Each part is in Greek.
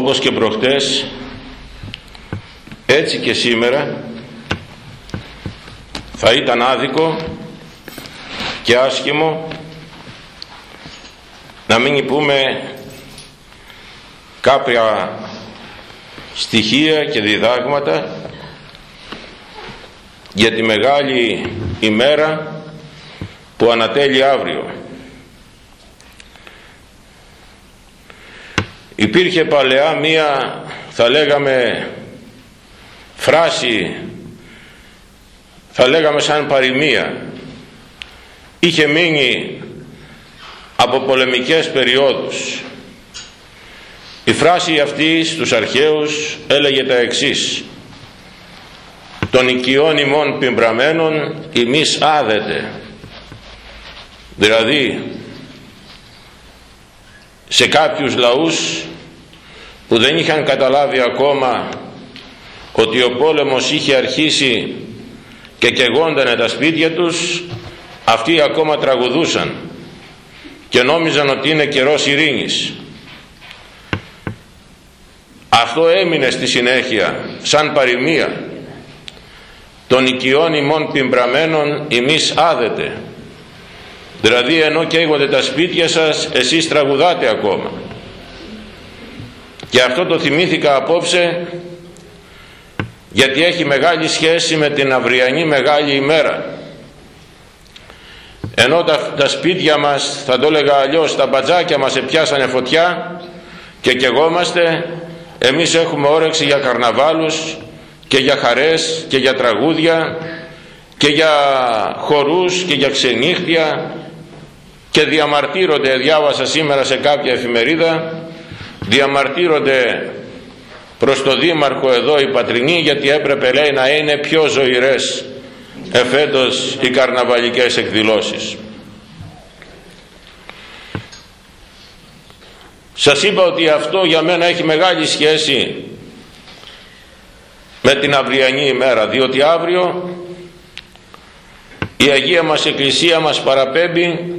όπως και προχτές έτσι και σήμερα θα ήταν άδικο και άσχημο να μην πούμε κάποια στοιχεία και διδάγματα για τη μεγάλη ημέρα που ανατέλει αύριο. Υπήρχε παλαιά μία θα λέγαμε φράση θα λέγαμε σαν παροιμία. Είχε μείνει από πολεμικές περιόδους. Η φράση αυτή στους αρχαίους έλεγε τα εξής. «Των οικειών ημών πιμπραμένων ημείς άδετε». Δηλαδή, σε κάποιους λαούς που δεν είχαν καταλάβει ακόμα ότι ο πόλεμος είχε αρχίσει και κεγόντανε τα σπίτια τους, αυτοί ακόμα τραγουδούσαν και νόμιζαν ότι είναι καιρός ειρήνης. Αυτό έμεινε στη συνέχεια σαν παροιμία. Των οικειών ημών πιμπραμένων ημείς άδετε δηλαδή ενώ καίγονται τα σπίτια σας εσείς τραγουδάτε ακόμα και αυτό το θυμήθηκα απόψε γιατί έχει μεγάλη σχέση με την αυριανή μεγάλη ημέρα. Ενώ τα, τα σπίτια μας θα το έλεγα αλλιώς τα μπατζάκια μας επιάσανε φωτιά και κεγόμαστε εμείς έχουμε όρεξη για καρναβάλους και για χαρές και για τραγούδια και για χορούς και για ξενύχτια και διαμαρτύρονται, διάβασα σήμερα σε κάποια εφημερίδα, διαμαρτύρονται προς το Δήμαρχο εδώ η Πατρινή γιατί έπρεπε λέει να είναι πιο ζωηρές εφέτος οι καρναβαλικές εκδηλώσεις. Σας είπα ότι αυτό για μένα έχει μεγάλη σχέση με την αυριανή ημέρα διότι αύριο η Αγία μας Εκκλησία μας παραπέμπει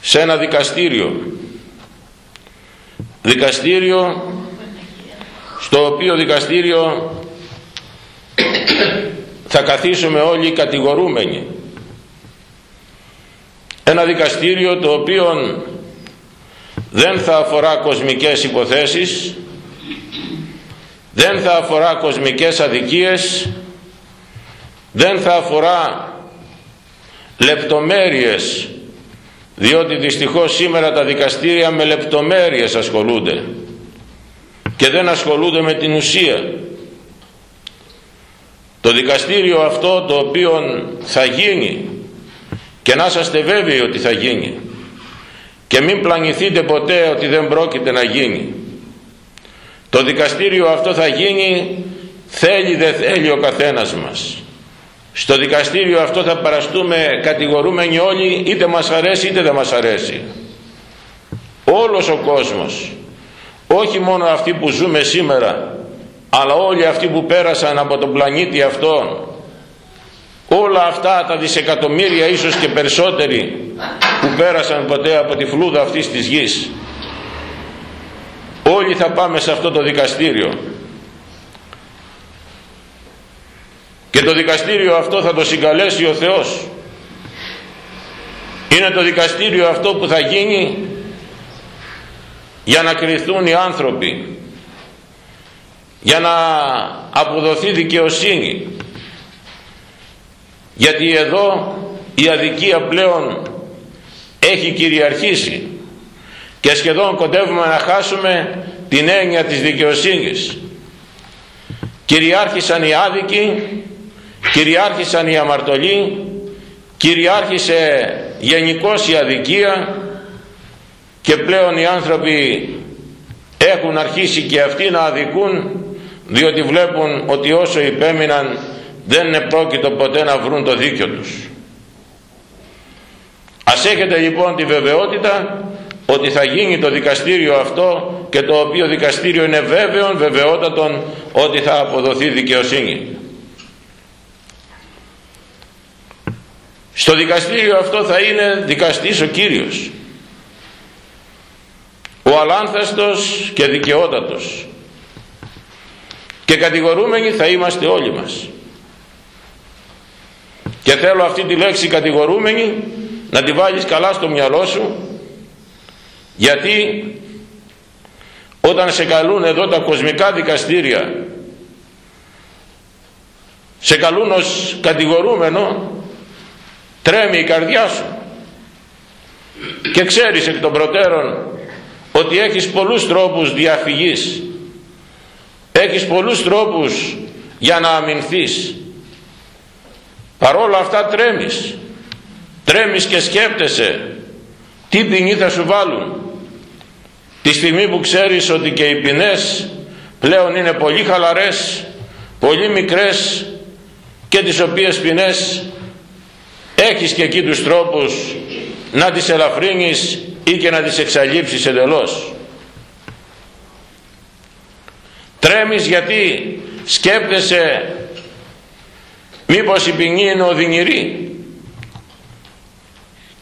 σε ένα δικαστήριο δικαστήριο στο οποίο δικαστήριο θα καθίσουμε όλοι οι κατηγορούμενοι. Ένα δικαστήριο το οποίο δεν θα αφορά κοσμικές υποθέσεις δεν θα αφορά κοσμικές αδικίες δεν θα αφορά λεπτομέρειες διότι δυστυχώς σήμερα τα δικαστήρια με λεπτομέρειες ασχολούνται και δεν ασχολούνται με την ουσία. Το δικαστήριο αυτό το οποίο θα γίνει και να είσαστε βέβαιοι ότι θα γίνει και μην πλανηθείτε ποτέ ότι δεν πρόκειται να γίνει. Το δικαστήριο αυτό θα γίνει θέλει δεν θέλει ο καθένας μας στο δικαστήριο αυτό θα παραστούμε κατηγορούμενοι όλοι είτε μας αρέσει είτε δεν μας αρέσει. Όλος ο κόσμος όχι μόνο αυτοί που ζούμε σήμερα αλλά όλοι αυτοί που πέρασαν από τον πλανήτη αυτόν όλα αυτά τα δισεκατομμύρια ίσως και περισσότεροι που πέρασαν ποτέ από τη φλούδα αυτής της γης όλοι θα πάμε σε αυτό το δικαστήριο και το δικαστήριο αυτό θα το συγκαλέσει ο Θεός. Είναι το δικαστήριο αυτό που θα γίνει για να κριθούν οι άνθρωποι για να αποδοθεί δικαιοσύνη. Γιατί εδώ η αδικία πλέον έχει κυριαρχήσει και σχεδόν κοντεύουμε να χάσουμε την έννοια της δικαιοσύνης. Κυριάρχησαν οι άδικοι κυριάρχησαν οι αμαρτωλοί κυριάρχησε γενικώς η αδικία και πλέον οι άνθρωποι έχουν αρχίσει και αυτοί να αδικούν διότι βλέπουν ότι όσο υπέμειναν δεν είναι πρόκειτο ποτέ να βρουν το δίκιο τους. Ας έχετε λοιπόν τη βεβαιότητα ότι θα γίνει το δικαστήριο αυτό και το οποίο δικαστήριο είναι βέβαιο βεβαιότατον ότι θα αποδοθεί δικαιοσύνη στο δικαστήριο αυτό θα είναι δικαστής ο Κύριος. Ο ευαλάνθαστος και δικαιότατος. Και κατηγορούμενοι θα είμαστε όλοι μας. Και θέλω αυτή τη λέξη κατηγορούμενοι να τη βάλεις καλά στο μυαλό σου γιατί όταν σε καλούν εδώ τα κοσμικά δικαστήρια σε καλούν ως κατηγορούμενο τρέμει η καρδιά σου. Και ξέρεις εκ των προτέρων ότι έχεις πολλούς τρόπους διαφυγής. Έχεις πολλούς τρόπους για να αμυνθείς. Παρόλα αυτά τρέμεις. Τρέμεις και σκέπτεσαι τι ποινή θα σου βάλουν. Τη στιγμή που ξέρεις ότι και οι ποινές πλέον είναι πολύ χαλαρές πολύ μικρές και τις οποίες ποινές έχεις και εκεί τους τρόπους να τις ελαφρύνεις ή και να τις εξαλείψεις εντελώς. Τρέμεις γιατί σκέπτεσαι μήπως η ποινή είναι οδυνηρή.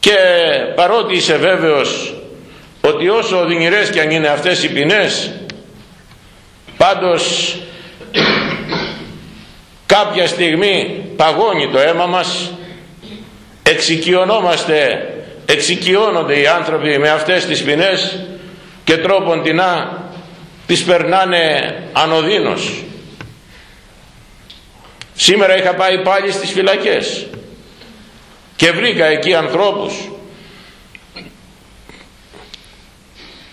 Και παρότι είσαι βέβαιος ότι όσο οδυνηρές και αν είναι αυτές οι ποινές πάντως κάποια στιγμή παγώνει το αίμα μας εξοικειωνόμαστε εξοικειώνονται οι άνθρωποι με αυτές τις ποινές και τρόπον τεινά τις περνάνε ανωδίνως σήμερα είχα πάει πάλι στις φυλακές και βρήκα εκεί ανθρώπους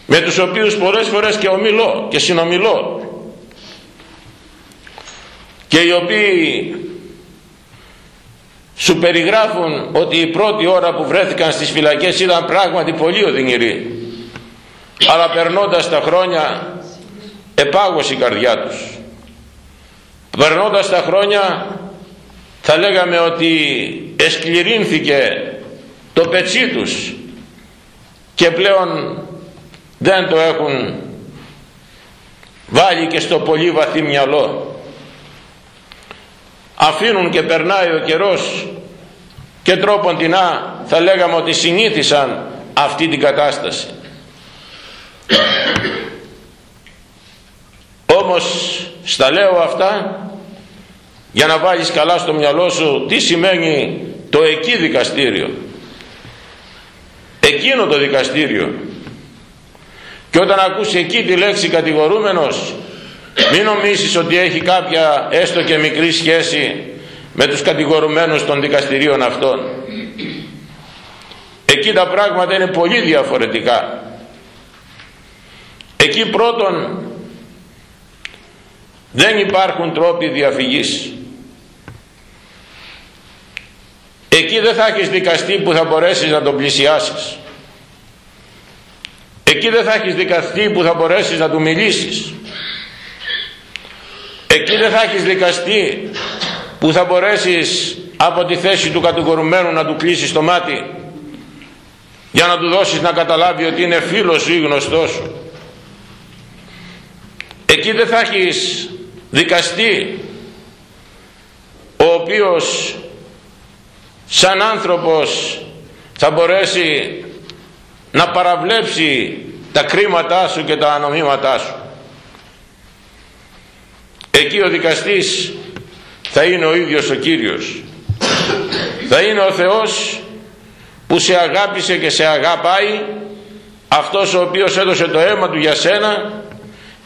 με τους οποίους πολλές φορές και ομιλώ και συνομιλώ και οι οποίοι σου περιγράφουν ότι η πρώτη ώρα που βρέθηκαν στις φυλακές ήταν πράγματι πολύ οδυνηρή. Αλλά περνώντας τα χρόνια επάγωσε η καρδιά τους. Περνώντας τα χρόνια θα λέγαμε ότι εσκληρύνθηκε το πετσί τους και πλέον δεν το έχουν βάλει και στο πολύ βαθύ μυαλό αφήνουν και περνάει ο καιρός και τρόπον τεινά θα λέγαμε ότι συνήθισαν αυτή την κατάσταση. Όμως στα λέω αυτά για να βάλεις καλά στο μυαλό σου τι σημαίνει το εκεί δικαστήριο. Εκείνο το δικαστήριο. Και όταν ακούσει εκεί τη λέξη κατηγορούμενος μην νομίσεις ότι έχει κάποια έστω και μικρή σχέση με τους κατηγορουμένους των δικαστηρίων αυτών. Εκεί τα πράγματα είναι πολύ διαφορετικά. Εκεί πρώτον δεν υπάρχουν τρόποι διαφυγής. Εκεί δεν θα έχεις δικαστή που θα μπορέσεις να τον πλησιάσεις. Εκεί δεν θα έχεις δικαστή που θα μπορέσεις να του μιλήσεις εκεί δεν θα έχεις δικαστή που θα μπορέσεις από τη θέση του κατηγορουμένου να του κλείσεις το μάτι για να του δώσεις να καταλάβει ότι είναι φίλος σου ή γνωστός σου. Εκεί δεν θα έχεις δικαστή ο οποίος σαν άνθρωπος θα μπορέσει να παραβλέψει τα κρίματά σου και τα ανομήματά σου εκεί ο δικαστής θα είναι ο ίδιος ο Κύριος. Θα είναι ο Θεός που σε αγάπησε και σε αγαπάει αυτός ο οποίος έδωσε το αίμα του για σένα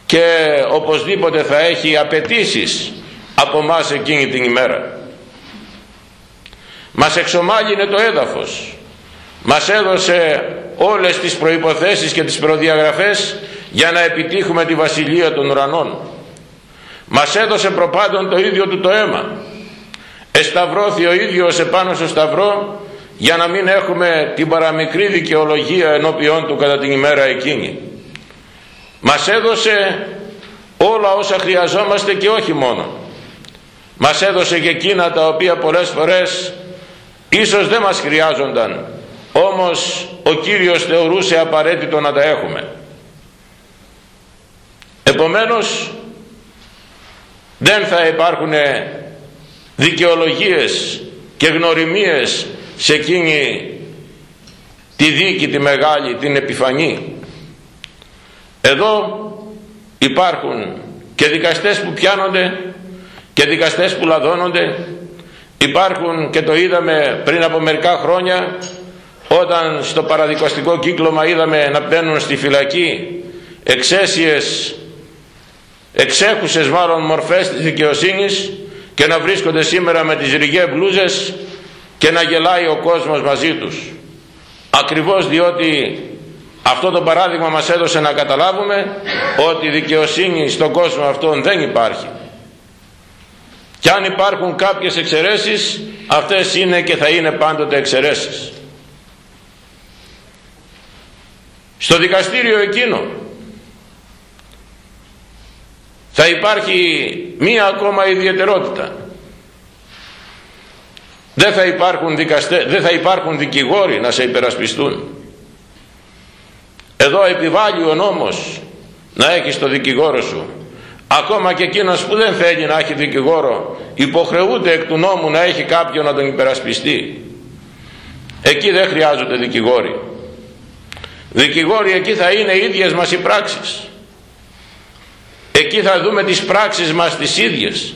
και οπωσδήποτε θα έχει απαιτήσεις από μας εκείνη την ημέρα. Μας εξομάλυνε το έδαφος. Μας έδωσε όλες τις προϋποθέσεις και τις προδιαγραφές για να επιτύχουμε τη βασιλεία των ουρανών μας έδωσε προπάντων το ίδιο του το αίμα. Εσταυρώθη ο ίδιος επάνω στο σταυρό για να μην έχουμε την παραμικρή δικαιολογία ενώπιόν του κατά την ημέρα εκείνη. Μας έδωσε όλα όσα χρειαζόμαστε και όχι μόνο. Μας έδωσε και εκείνα τα οποία πολλές φορές ίσως δεν μας χρειάζονταν όμως ο Κύριος θεωρούσε απαραίτητο να τα έχουμε. Επομένως δεν θα υπάρχουν δικαιολογίες και γνωριμίες σε εκείνη τη δίκη τη μεγάλη την επιφανή. Εδώ υπάρχουν και δικαστές που πιάνονται και δικαστές που λαδώνονται. Υπάρχουν και το είδαμε πριν από μερικά χρόνια όταν στο παραδικαστικό κύκλωμα είδαμε να μπαίνουν στη φυλακή εξαίσιες εξέχουσες μάλλον μορφές της δικαιοσύνης και να βρίσκονται σήμερα με τις ριγέ μπλούζες και να γελάει ο κόσμος μαζί τους. Ακριβώς διότι αυτό το παράδειγμα μας έδωσε να καταλάβουμε ότι δικαιοσύνη στον κόσμο αυτόν δεν υπάρχει. Και αν υπάρχουν κάποιες εξαιρέσεις αυτές είναι και θα είναι πάντοτε εξαιρέσεις. Στο δικαστήριο εκείνο θα υπάρχει μία ακόμα ιδιαιτερότητα. Δεν θα υπάρχουν, δικαστέ, δεν θα υπάρχουν δικηγόροι να σε υπερασπιστούν. Εδώ επιβάλλει ο νόμος να έχεις το δικηγόρο σου. Ακόμα και εκείνος που δεν θέλει να έχει δικηγόρο υποχρεούται εκ του νόμου να έχει κάποιον να τον υπερασπιστεί. Εκεί δεν χρειάζονται δικηγόροι. Δικηγόροι εκεί θα είναι οι ίδιες μας οι πράξεις εκεί θα δούμε τις πράξεις μας τις ίδιες.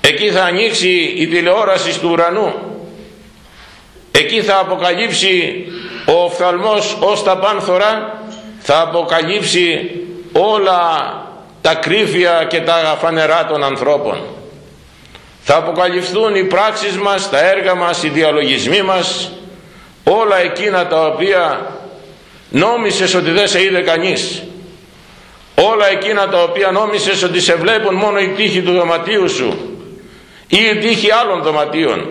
Εκεί θα ανοίξει η τηλεόραση του ουρανού. Εκεί θα αποκαλύψει ο οφθαλμός ως τα πάνθωρα. Θα αποκαλύψει όλα τα κρύφια και τα φανερά των ανθρώπων. Θα αποκαλυφθούν οι πράξεις μας, τα έργα μας, οι διαλογισμοί μας. Όλα εκείνα τα οποία νόμισες ότι δεν σε είδε κανείς όλα εκείνα τα οποία νόμισες ότι σε βλέπουν μόνο η τύχη του δωματίου σου ή η τύχη άλλων δωματίων.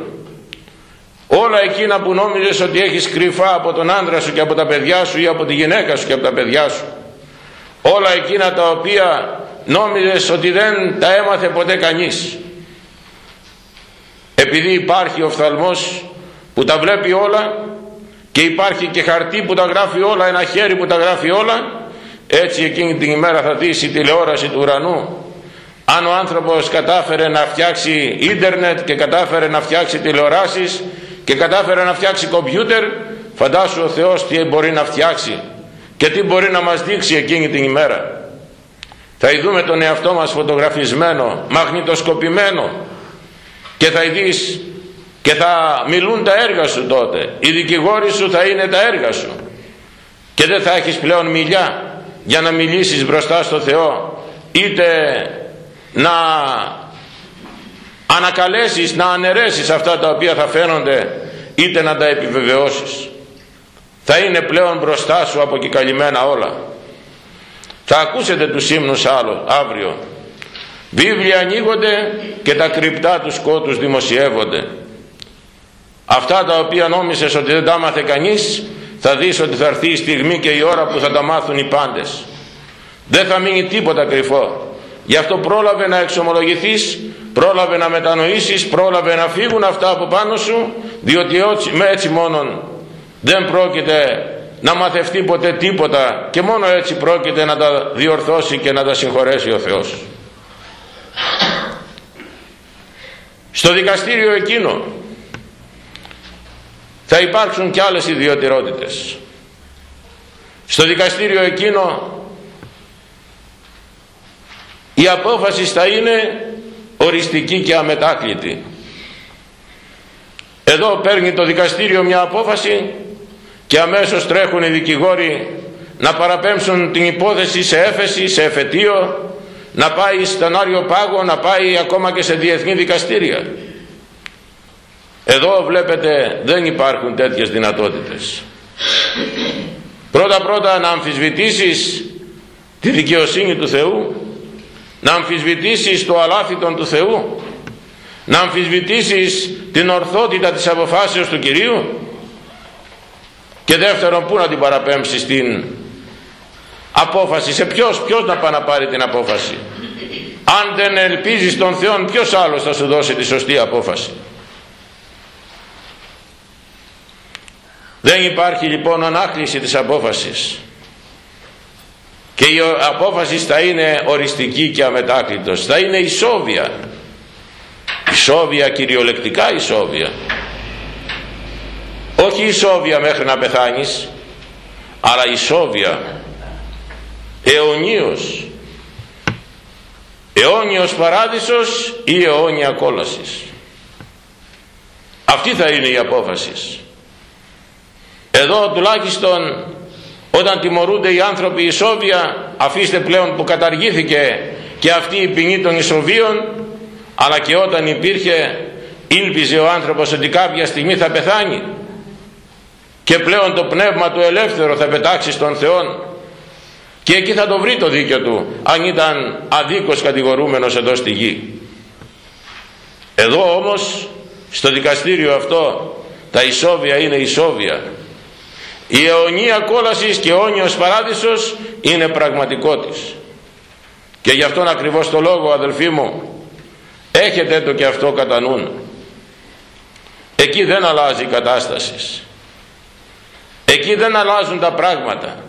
Όλα εκείνα που νόμιζες ότι έχεις κρυφά από τον άντρα σου και από τα παιδιά σου ή από τη γυναίκα σου και από τα παιδιά σου. Όλα εκείνα τα οποία νόμιζες ότι δεν τα έμαθε ποτέ κανείς. Επειδή υπάρχει ο φθαλμός που τα βλέπει όλα και υπάρχει και χαρτί που τα γράφει όλα ένα χέρι που τα γράφει όλα έτσι εκείνη την ημέρα θα δεις η τηλεόραση του ουρανού. Αν ο άνθρωπος κατάφερε να φτιάξει ίντερνετ και κατάφερε να φτιάξει τηλεοράσεις και κατάφερε να φτιάξει κομπιούτερ φαντάσου ο Θεός τι μπορεί να φτιάξει και τι μπορεί να μας δείξει εκείνη την ημέρα. Θα δούμε τον εαυτό μας φωτογραφισμένο μαγνητοσκοπημένο και θα δεις και θα μιλούν τα έργα σου τότε. Οι δικηγόροι σου θα είναι τα έργα σου και δεν θα έχεις πλέον μιλιά για να μιλήσεις μπροστά στο Θεό είτε να ανακαλέσεις, να αναιρέσεις αυτά τα οποία θα φαίνονται είτε να τα επιβεβαιώσεις. Θα είναι πλέον μπροστά σου αποκυκαλυμμένα όλα. Θα ακούσετε τους ύμνους άλλο αύριο. Βίβλια ανοίγονται και τα κρυπτά τους σκότους δημοσιεύονται. Αυτά τα οποία νόμισες ότι δεν τα μάθε κανείς θα δεις ότι θα έρθει η στιγμή και η ώρα που θα τα μάθουν οι πάντες. Δεν θα μείνει τίποτα κρυφό. Γι' αυτό πρόλαβε να εξομολογηθείς πρόλαβε να μετανοήσεις πρόλαβε να φύγουν αυτά από πάνω σου διότι με έτσι μόνον δεν πρόκειται να μαθευτεί ποτέ τίποτα και μόνο έτσι πρόκειται να τα διορθώσει και να τα συγχωρέσει ο Θεός. Στο δικαστήριο εκείνο θα υπάρξουν και άλλες ιδιαιτερότητες στο δικαστήριο εκείνο η απόφαση θα είναι οριστική και αμετάκλητη. Εδώ παίρνει το δικαστήριο μια απόφαση και αμέσως τρέχουν οι δικηγόροι να παραπέμψουν την υπόθεση σε έφεση, σε εφετείο να πάει στον Άριο Πάγο, να πάει ακόμα και σε διεθνή δικαστήρια εδώ βλέπετε δεν υπάρχουν τέτοιες δυνατότητες. Πρώτα πρώτα να αμφισβητήσεις τη δικαιοσύνη του Θεού να αμφισβητήσεις το αλάθητον του Θεού να αμφισβητήσεις την ορθότητα της αποφάσεως του Κυρίου και δεύτερον πού να την παραπέμψεις την απόφαση σε ποιος, ποιος να πάει να πάρει την απόφαση. Αν δεν ελπίζεις τον Θεό ποιος άλλος θα σου δώσει τη σωστή απόφαση δεν υπάρχει λοιπόν ανάκληση της απόφασης. Και η απόφαση θα είναι οριστική και αμετάκλητος. Θα είναι ισόβια. Ισόβια κυριολεκτικά ισόβια. Όχι ισόβια μέχρι να πεθάνεις αλλά ισόβια. Αιωνίως. Αιώνιος παράδεισος ή αιώνια κόλασης. Αυτή θα είναι η απόφαση εδώ τουλάχιστον όταν τιμωρούνται οι άνθρωποι ισόβια αφήστε πλέον που καταργήθηκε και αυτή η ποινή των ισοβίων αλλά και όταν υπήρχε ήλπιζε ο άνθρωπος ότι κάποια στιγμή θα πεθάνει. Και πλέον το πνεύμα του ελεύθερο θα πετάξει στον Θεό. Και εκεί θα το βρει το δίκιο του αν ήταν αδίκως κατηγορούμενος εδώ στη γη. Εδώ όμως στο δικαστήριο αυτό τα ισόβια είναι ισόβια η αιωνία κόλασης και αιώνιος παράδεισος είναι πραγματικότης και γι' αυτόν ακριβώς το λόγο αδελφοί μου έχετε το και αυτό κατά νου εκεί δεν αλλάζει η κατάσταση. Εκεί δεν αλλάζουν τα πράγματα.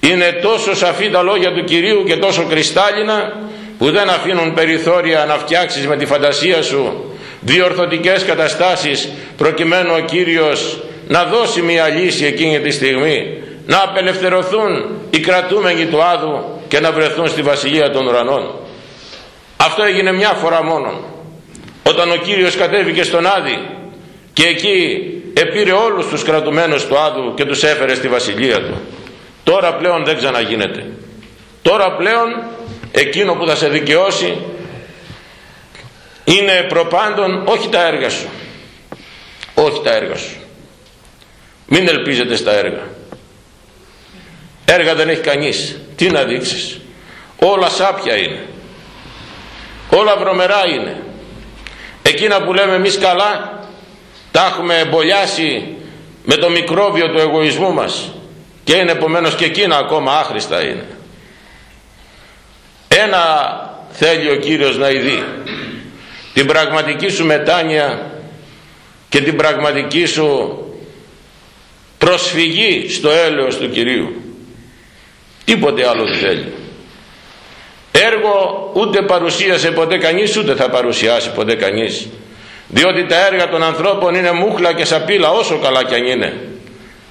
Είναι τόσο σαφή τα λόγια του Κυρίου και τόσο κρυστάλλινα που δεν αφήνουν περιθώρια να φτιάξεις με τη φαντασία σου διορθωτικές καταστάσεις προκειμένου ο Κύριος να δώσει μια λύση εκείνη τη στιγμή. Να απελευθερωθούν οι κρατούμενοι του Άδου και να βρεθούν στη Βασιλεία των Ουρανών. Αυτό έγινε μια φορά μόνο όταν ο Κύριος κατέβηκε στον Άδη και εκεί επήρε όλους τους κρατουμένους του Άδου και τους έφερε στη Βασιλεία του. Τώρα πλέον δεν ξαναγίνεται. Τώρα πλέον εκείνο που θα σε δικαιώσει είναι προπάντων όχι τα έργα σου. Όχι τα έργα σου μην ελπίζετε στα έργα. Έργα δεν έχει κανείς. Τι να δείξεις. Όλα σάπια είναι. Όλα βρωμερά είναι. Εκείνα που λέμε εμείς καλά τα έχουμε εμπολιάσει με το μικρόβιο του εγωισμού μας. Και είναι επομένως και εκείνα ακόμα άχρηστα είναι. Ένα θέλει ο Κύριος να ειδεί. Την πραγματική σου μετάνοια και την πραγματική σου προσφυγή στο έλεος του Κυρίου. Τίποτε άλλο δεν θέλει. Έργο ούτε παρουσίασε ποτέ κανείς ούτε θα παρουσιάσει ποτέ κανείς. Διότι τα έργα των ανθρώπων είναι μούχλα και σαπίλα όσο καλά κι αν είναι.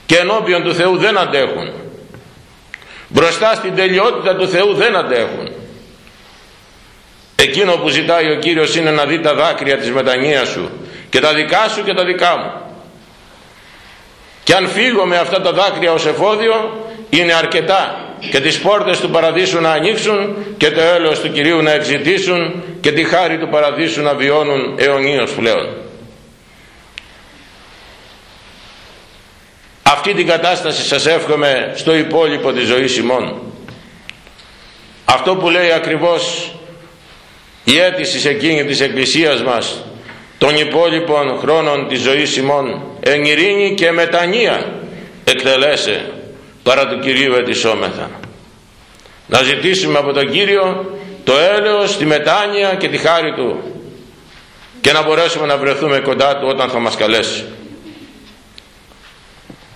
Και ενώπιον του Θεού δεν αντέχουν. Μπροστά στην τελειότητα του Θεού δεν αντέχουν. Εκείνο που ζητάει ο Κύριος είναι να δει τα δάκρυα της μετανοίας σου και τα δικά σου και τα δικά μου και αν φύγω με αυτά τα δάκρυα ως εφόδιο είναι αρκετά και τις πόρτες του παραδείσου να ανοίξουν και το έλεος του Κυρίου να εξητήσουν και τη χάρη του παραδείσου να βιώνουν αιωνίως πλέον. Αυτή την κατάσταση σας εύχομαι στο υπόλοιπο της ζωής ημών. Αυτό που λέει ακριβώς η αίτηση σε εκείνη της Εκκλησίας μας των υπόλοιπων χρόνων της ζωής ημών εν ειρήνη και μετανία εκτελέσε παρά του Κυρίου ετισόμεθα να ζητήσουμε από τον Κύριο το έλεος, τη μετάνοια και τη χάρη Του και να μπορέσουμε να βρεθούμε κοντά Του όταν θα μας καλέσει.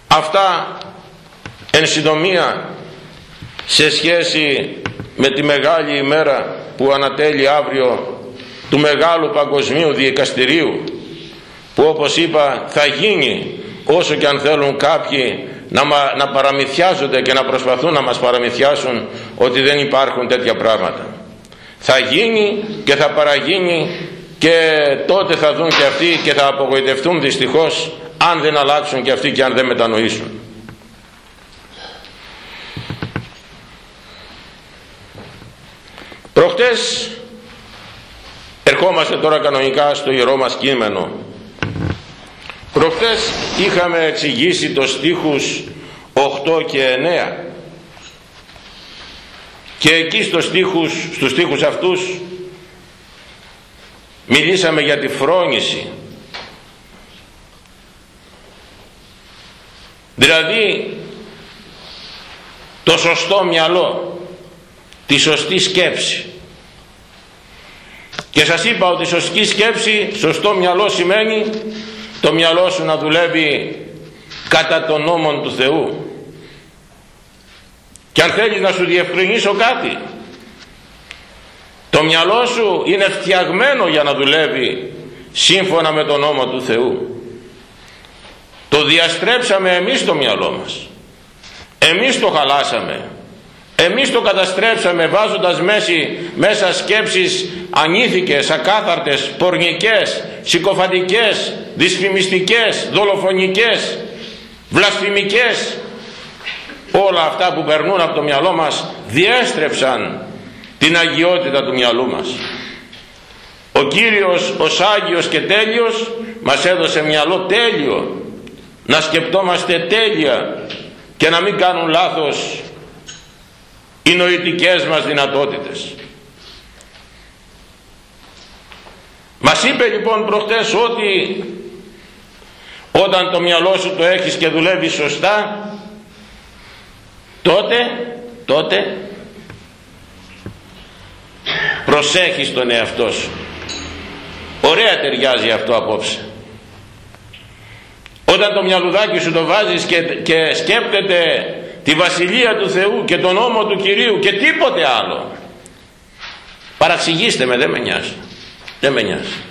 Αυτά εν συντομία σε σχέση με τη μεγάλη ημέρα που ανατέλει αύριο του μεγάλου παγκοσμίου δικαστηρίου που όπως είπα θα γίνει όσο και αν θέλουν κάποιοι να, να παραμυθιάζονται και να προσπαθούν να μας παραμυθιάσουν ότι δεν υπάρχουν τέτοια πράγματα. Θα γίνει και θα παραγίνει και τότε θα δουν και αυτοί και θα απογοητευτούν δυστυχώς αν δεν αλλάξουν και αυτοί και αν δεν μετανοήσουν. Προχτές ερχόμαστε τώρα κανονικά στο ιερό μας κείμενο. Προχτές είχαμε εξηγήσει το στίχους 8 και 9 και εκεί στο στίχους, στους στίχους αυτούς μιλήσαμε για τη φρόνηση. Δηλαδή το σωστό μυαλό τη σωστή σκέψη και σας είπα ότι σωστή σκέψη σωστό μυαλό σημαίνει το μυαλό σου να δουλεύει κατά τον νόμο του Θεού. Και αν θέλεις να σου διευκρινίσω κάτι το μυαλό σου είναι φτιαγμένο για να δουλεύει σύμφωνα με τον νόμο του Θεού. Το διαστρέψαμε εμείς το μυαλό μας. Εμείς το χαλάσαμε εμείς το καταστρέψαμε βάζοντας μέση, μέσα σκέψεις ανήθικες, ακάθαρτες, πορνικές, συκοφαντικές, δυσφημιστικές, δολοφονικές, βλασφημικές. Όλα αυτά που περνούν από το μυαλό μας διέστρεψαν την αγιότητα του μυαλού μας. Ο Κύριος ως Άγιος και τέλειος μας έδωσε μυαλό τέλειο. Να σκεπτόμαστε τέλεια και να μην κάνουν λάθος οι νοητικές μας δυνατότητες. Μας είπε λοιπόν προχτές ότι όταν το μυαλό σου το έχεις και δουλεύει σωστά τότε τότε προσέχεις τον εαυτό σου. Ωραία ταιριάζει αυτό απόψε. Όταν το μυαλουδάκι σου το βάζεις και, και σκέπτεται τη Βασιλεία του Θεού και τον νόμο του Κυρίου και τίποτε άλλο. Παραξηγήστε με δεν με νοιάζει. Δεν με νοιάζει.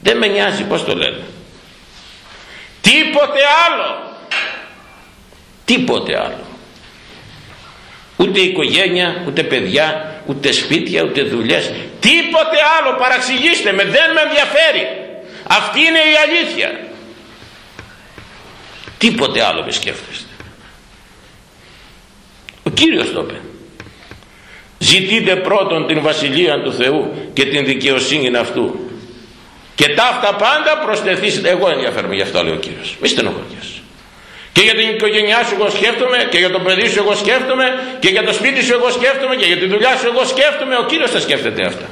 Δεν με νοιάζει πως το λένε. Τίποτε άλλο. Τίποτε άλλο. Ούτε οικογένεια ούτε παιδιά ούτε σπίτια ούτε δουλειές. Τίποτε άλλο. Παραξηγήστε με δεν με ενδιαφέρει. Αυτή είναι η αλήθεια. Τίποτε άλλο με σκέφτεστε. ο Κύριος το είπε. Ζητείτε πρώτον την Βασιλεία του Θεού και την δικαιοσύνη αυτού. Και ταύτα πάντα προσθεθήσετε. Εγώ ενδιαφέρομαι γι' αυτό λέει ο Κύριος. Μη στενοχωριέσαι. Και για την οικογένειά σου εγώ σκέφτομαι και για το παιδί σου εγώ σκέφτομαι και για το σπίτι σου εγώ σκέφτομαι και για τη δουλειά σου εγώ σκέφτομαι. Ο Κύριος θα σκέφτεται αυτά.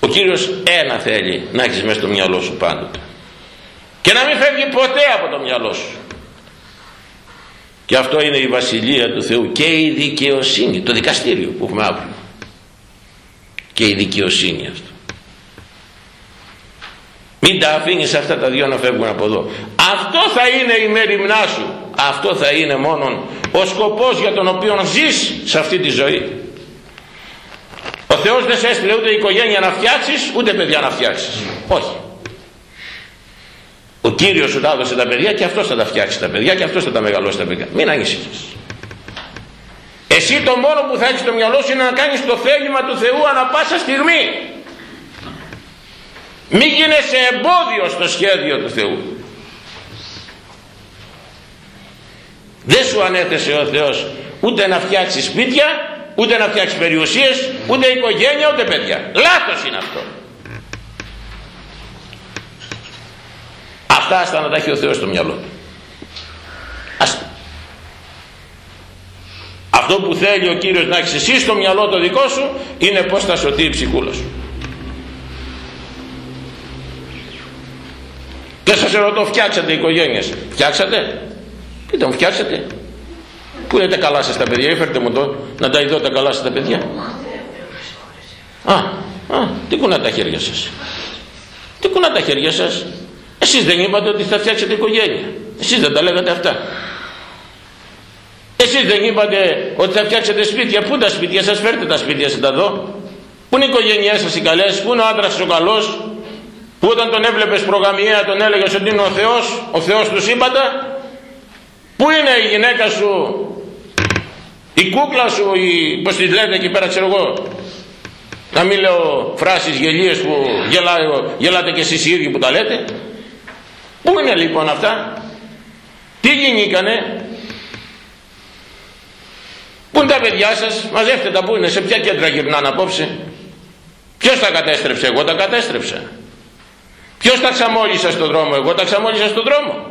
Ο Κύριος ένα θέλει να έχεις μέσα στο μυαλό σου πάντοτε. Και να μην φεύγει ποτέ από το μυαλό σου και αυτό είναι η Βασιλεία του Θεού και η δικαιοσύνη το δικαστήριο που έχουμε αύριο. Και η δικαιοσύνη αυτό. Μην τα αφήνεις αυτά τα δύο να φεύγουν από εδώ. Αυτό θα είναι η μέρημνά σου. Αυτό θα είναι μόνον ο σκοπός για τον οποίο ζεις σε αυτή τη ζωή. Ο Θεός δεν σε έστειλε ούτε οικογένεια να φτιάξεις ούτε παιδιά να φτιάξεις. Όχι ο Κύριος σου τα έδωσε τα παιδιά και αυτός θα τα φτιάξει τα παιδιά και αυτός θα τα μεγαλώσει τα παιδιά. Μην ανησυχείς. Εσύ το μόνο που θα έχεις στο μυαλό σου είναι να κάνεις το θέλημα του Θεού ανα πάσα στιγμή. Μη γίνεσαι εμπόδιο στο σχέδιο του Θεού. Δεν σου ανέθεσε ο Θεός ούτε να φτιάξεις σπίτια ούτε να φτιάξεις περιουσίες ούτε οικογένεια ούτε παιδιά. Λάθος είναι αυτό αυτά άστα να τα έχει ο Θεός στο μυαλό. Του αυτό που θέλει ο Κύριος να έχεις εσύ στο μυαλό το δικό σου είναι πως θα σωθεί η ψυχούλα σου. Και σας ερωτώ φτιάξατε οικογένειες; Φτιάξατε; Πείτε μου φτιάξατε; Που είναι τα καλά σας τα παιδιά έφερτε μου το να τα ειδώ τα καλά σας τα παιδιά. Α, α τι κουνά τα χέρια σας. Τι κουνά τα χέρια σας εσείς δεν είπατε ότι θα φτιάξετε οικογένεια. Εσείς δεν τα λέγατε αυτά. Εσείς δεν είπατε ότι θα φτιάξετε σπίτια. Πού τα σπίτια σας φέρτε τα σπίτια σας τα δω. Πού είναι οι οικογένειές σας οι καλές πού είναι ο άντρας ο καλός. Που όταν τον έβλεπες προγαμιαία τον έλεγες ότι είναι ο Θεός ο Θεός τους σύμπαντα πού είναι η γυναίκα σου η κούκλα σου η, πως τη λέτε εκεί πέρα ξέρω εγώ. Να μην λέω φράσεις γελίες που γελάω, γελάτε και εσείς οι ίδιοι που τα λέτε πού είναι λοιπόν αυτά; Τι γινήκανε πού είναι τα παιδιά σας μαζεύτε τα που είναι σε ποια κέντρα γυρνάνε απόψε ποιος τα κατέστρεψε; Εγώ τα κατέστρεψα Ποιος τα ξαμόλυσα στον δρόμο, εγώ τα ξαμόλυσα στον δρόμο.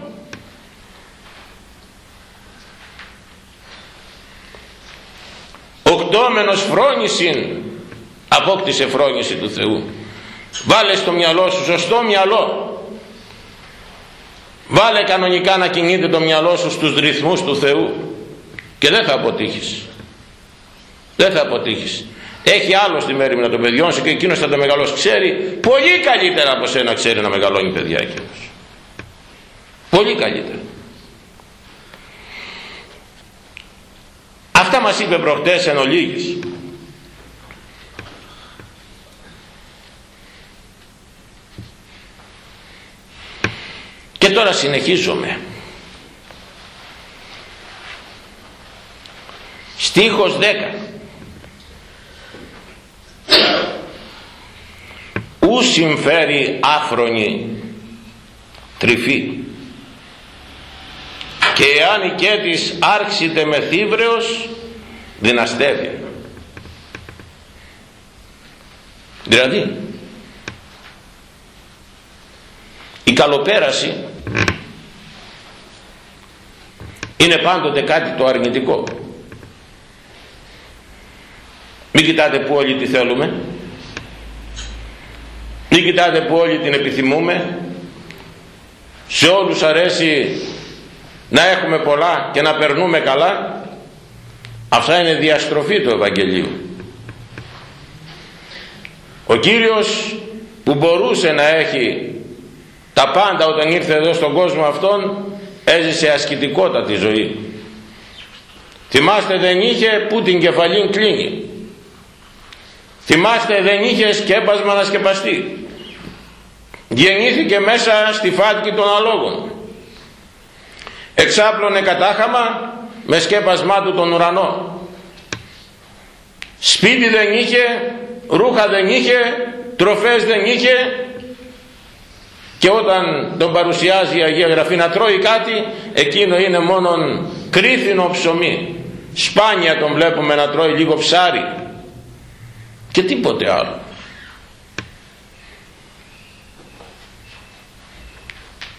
Οκτώμενος φρόνησιν απόκτησε φρόνηση του Θεού. Βάλε στο μυαλό σου σωστό μυαλό. Βάλε κανονικά να κινείται το μυαλό σου στους ρυθμούς του Θεού και δεν θα αποτύχεις. Δεν θα αποτύχεις. Έχει άλλο στη μέρημνα των παιδιών σου και εκείνος θα τα μεγαλώσει. Ξέρει πολύ καλύτερα από σένα ξέρει να μεγαλώνει παιδιά εκείνος. Πολύ καλύτερα. Αυτά μας είπε προχτές εν ολίγης και τώρα συνεχίζομαι. Στίχος 10 ου συμφέρει άφρονη τρυφή. Και εάν η κέτης άρχιτε με θύβρεως δυναστεύει. Δηλαδή η καλοπέραση είναι πάντοτε κάτι το αρνητικό. Μην κοιτάτε που όλοι τη θέλουμε. Μην κοιτάτε που όλοι την επιθυμούμε. Σε όλους αρέσει να έχουμε πολλά και να περνούμε καλά. Αυτά είναι διαστροφή του Ευαγγελίου. Ο Κύριος που μπορούσε να έχει τα πάντα όταν ήρθε εδώ στον κόσμο αυτόν έζησε ασκητικότατη ζωή. Θυμάστε δεν είχε που την κεφαλήν κλείνει θυμάστε δεν είχε σκέπασμα να σκεπαστεί. Γεννήθηκε μέσα στη φάτκη των αλόγων. Εξάπλωνε κατάχαμα με σκέπασμά του τον ουρανό. Σπίτι δεν είχε ρούχα δεν είχε τροφές δεν είχε και όταν τον παρουσιάζει η Αγία Γραφή να τρώει κάτι εκείνο είναι μόνον κρίθινο ψωμί. Σπάνια τον βλέπουμε να τρώει λίγο ψάρι. Και τίποτε άλλο.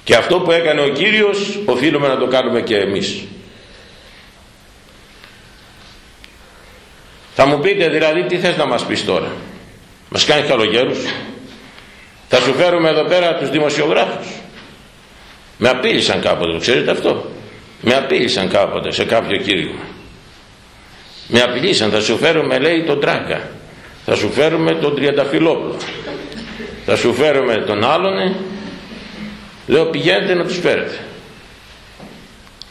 Και αυτό που έκανε ο Κύριος οφείλουμε να το κάνουμε και εμείς. Θα μου πείτε δηλαδή τι θες να μας πεις τώρα. Μας κάνει καλογέρους θα σου φέρουμε εδώ πέρα τους δημοσιογράφους. Με απείλησαν κάποτε το ξέρετε αυτό; Με απείλησαν κάποτε σε κάποιο κήρυγμα. Με απειλήσαν θα σου φέρουμε λέει τον Τράκα θα σου φέρουμε τον Τριανταφυλόπουλο θα σου φέρουμε τον άλλον λέω πηγαίνετε να τους φέρετε.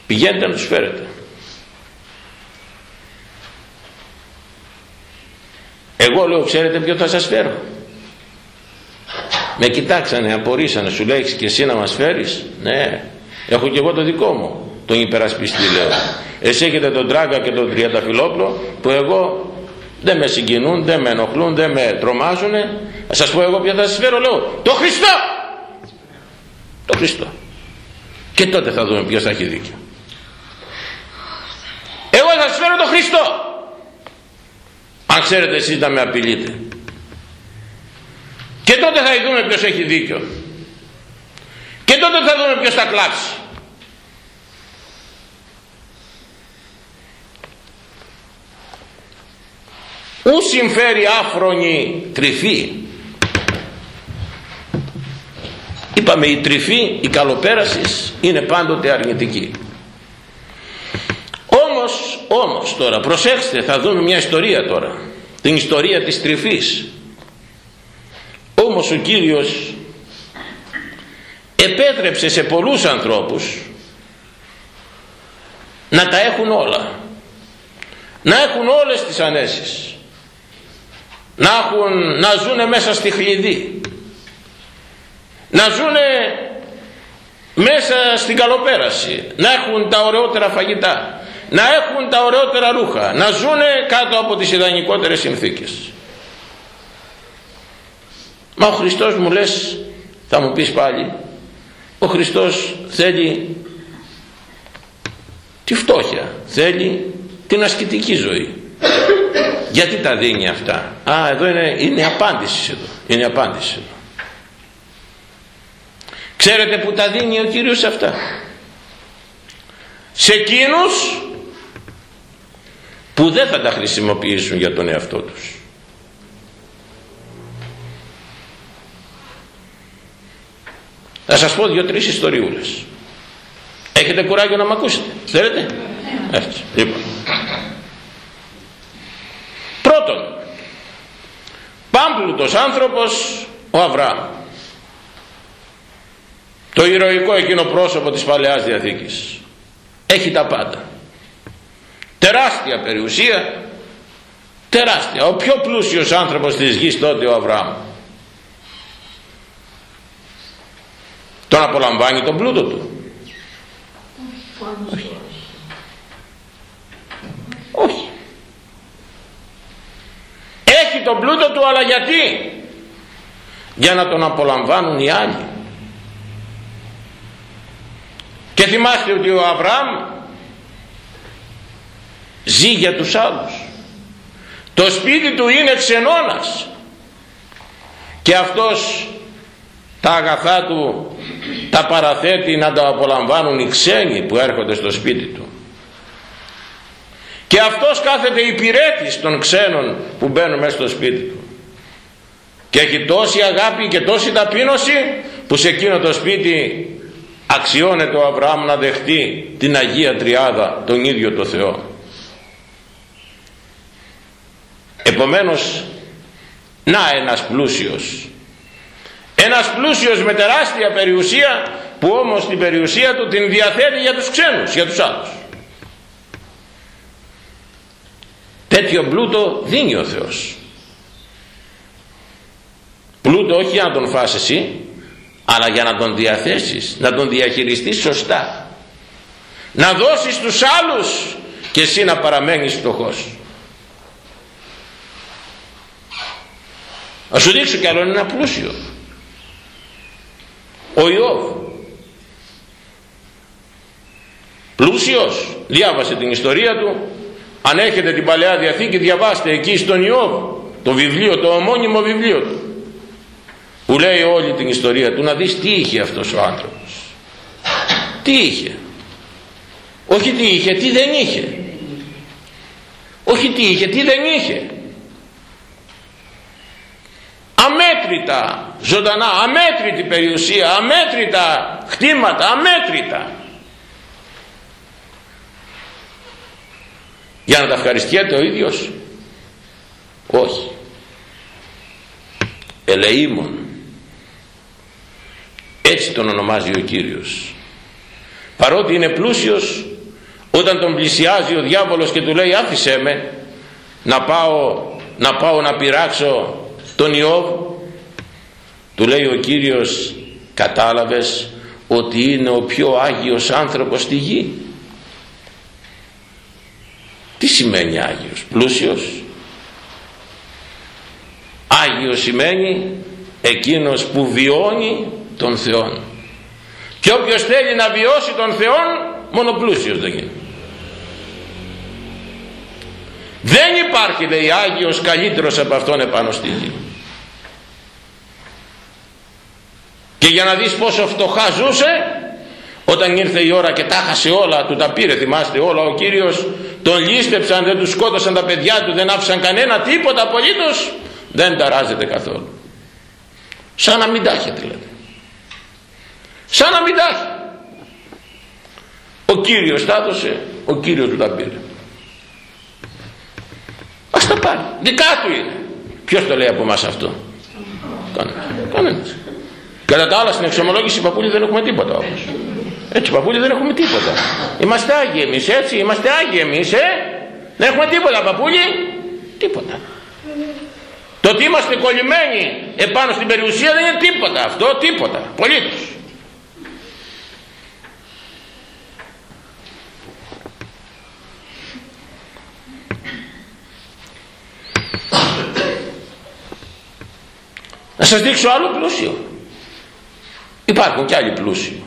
Πηγαίνετε να τους φέρετε. Εγώ λέω ξέρετε ποιο θα σας φέρω; Με κοιτάξανε απορρίσανε σου λέει και εσύ να μας φέρεις; Ναι έχω και εγώ το δικό μου τον υπερασπιστή λέω εσύ έχετε τον Τράγκα και τον Τριανταφυλόπλο που εγώ δεν με συγκινούν, δεν με ενοχλούν, δεν με τρομάζουν. Θα σας πω εγώ ποια θα σας φέρω, λέω, το Χριστό! Το Χριστό. Και τότε θα δούμε ποιος θα έχει δίκιο. Εγώ θα σας φέρω το Χριστό. Αν ξέρετε εσείς να με απειλείτε. Και τότε θα δούμε ποιος έχει δίκιο. Και τότε θα δούμε ποιος θα κλάψει. ου συμφέρει άφρονη τρυφή; Είπαμε η τρυφή η καλοπέρασης είναι πάντοτε αρνητική όμως όμως τώρα προσέξτε θα δούμε μια ιστορία τώρα την ιστορία της τρυφής όμως ο Κύριος επέτρεψε σε πολλούς ανθρώπους να τα έχουν όλα. Να έχουν όλες τις ανέσεις. Να, έχουν, να ζουνε μέσα στη χλειδί. Να ζουνε μέσα στην καλοπέραση. Να έχουν τα ωραιότερα φαγητά. Να έχουν τα ωραιότερα ρούχα. Να ζουνε κάτω από τις ιδανικότερες συνθήκες μα ο Χριστός μου λες θα μου πεις πάλι. Ο Χριστός θέλει τη φτώχεια θέλει την ασκητική ζωή. Γιατί τα δίνει αυτά; Α εδώ είναι, είναι η απάντηση εδώ. Είναι η απάντηση εδώ. Ξέρετε που τα δίνει ο Κύριος αυτά; Σε εκείνους που δεν θα τα χρησιμοποιήσουν για τον εαυτό τους θα σας πω δύο-τρεις ιστοριούλες έχετε κουράγιο να μ' ακούσετε θέλετε; Έτσι λοιπόν Πρώτον, πάμπλουτος άνθρωπος ο Αβραάμ. Το ηρωικό εκείνο πρόσωπο της Παλαιάς Διαθήκης. Έχει τα πάντα. Τεράστια περιουσία, τεράστια. Ο πιο πλούσιος άνθρωπος της γης τότε ο Αβραάμ. Τον απολαμβάνει τον πλούτο του. Όχι. Όχι. τον πλούτο του αλλά γιατί; Για να τον απολαμβάνουν οι άλλοι και θυμάστε ότι ο Αβραάμ ζει για τους άλλους το σπίτι του είναι ξενώνας και αυτός τα αγαθά του τα παραθέτει να τα απολαμβάνουν οι ξένοι που έρχονται στο σπίτι του. Και αυτός κάθεται υπηρέτης των ξένων που μπαίνουν μέσα στο σπίτι του. Και έχει τόση αγάπη και τόση ταπείνωση που σε εκείνο το σπίτι αξιώνεται ο Αβραάμ να δεχτεί την Αγία Τριάδα τον ίδιο το Θεό. Επομένως να ένας πλούσιος ένας πλούσιος με τεράστια περιουσία που όμως την περιουσία του την διαθέτει για τους ξένους, για τους άλλους. Τέτοιο πλούτο δίνει ο Θεός. Πλούτο όχι για να τον φας εσύ, αλλά για να τον διαθέσεις, να τον διαχειριστείς σωστά. Να δώσεις τους άλλους και εσύ να παραμένεις φτωχός. Να σου δείξω κι άλλο ένα πλούσιο ο Ιώβ. Πλούσιος. Διάβασε την ιστορία του. Αν έχετε την Παλαιά Διαθήκη διαβάστε εκεί στον Ιώβ το βιβλίο, το ομώνυμο βιβλίο του που λέει όλη την ιστορία του να δεις τι είχε αυτός ο άνθρωπος. Τι είχε. Όχι τι είχε, τι δεν είχε. Όχι τι είχε, τι δεν είχε. Αμέτρητα ζωντανά, αμέτρητη περιουσία, αμέτρητα χτήματα, αμέτρητα. Για να τα ευχαριστιέται ο ίδιος; Όχι. Ελεήμων. Έτσι τον ονομάζει ο Κύριος. Παρότι είναι πλούσιος, όταν τον πλησιάζει ο διάβολος και του λέει άφησέ με να πάω να πάω να πειράξω τον Ιώβ του λέει ο Κύριος κατάλαβες ότι είναι ο πιο Άγιος άνθρωπος στη γη τι σημαίνει Άγιος πλούσιος; Άγιος σημαίνει εκείνος που βιώνει τον Θεό και όποιος θέλει να βιώσει τον Θεό μόνο πλούσιος δεν γίνει δεν υπάρχει λέει Άγιος καλύτερος από αυτόν επάνω στη γη και για να δεις πόσο φτωχά ζούσε όταν ήρθε η ώρα και τα χασε όλα του τα πήρε θυμάστε όλα ο Κύριος τον λίστεψαν δεν τους σκότωσαν τα παιδιά του δεν άφησαν κανένα τίποτα απολύτως δεν ταράζεται καθόλου. Σαν να μην τα έχετε λέτε. Σαν να μην τα έχει. Ο Κύριος τα έδωσε ο Κύριος του τα πήρε. Ας τα πάρει. Δικά του είναι. Ποιος το λέει από εμάς αυτό; Κανένας Κατά τα άλλα στην εξομολόγηση παππούλη δεν έχουμε τίποτα όμως. Έτσι παππούλη δεν έχουμε τίποτα. Είμαστε Άγιοι εμείς έτσι, είμαστε Άγιοι εμείς ε. Δεν έχουμε τίποτα παππούλη. Τίποτα. Το ότι είμαστε κολλημένοι επάνω στην περιουσία δεν είναι τίποτα αυτό, τίποτα. Πολύτως. Να σας δείξω άλλο πλούσιο. Υπάρχουν και άλλοι πλούσιοι.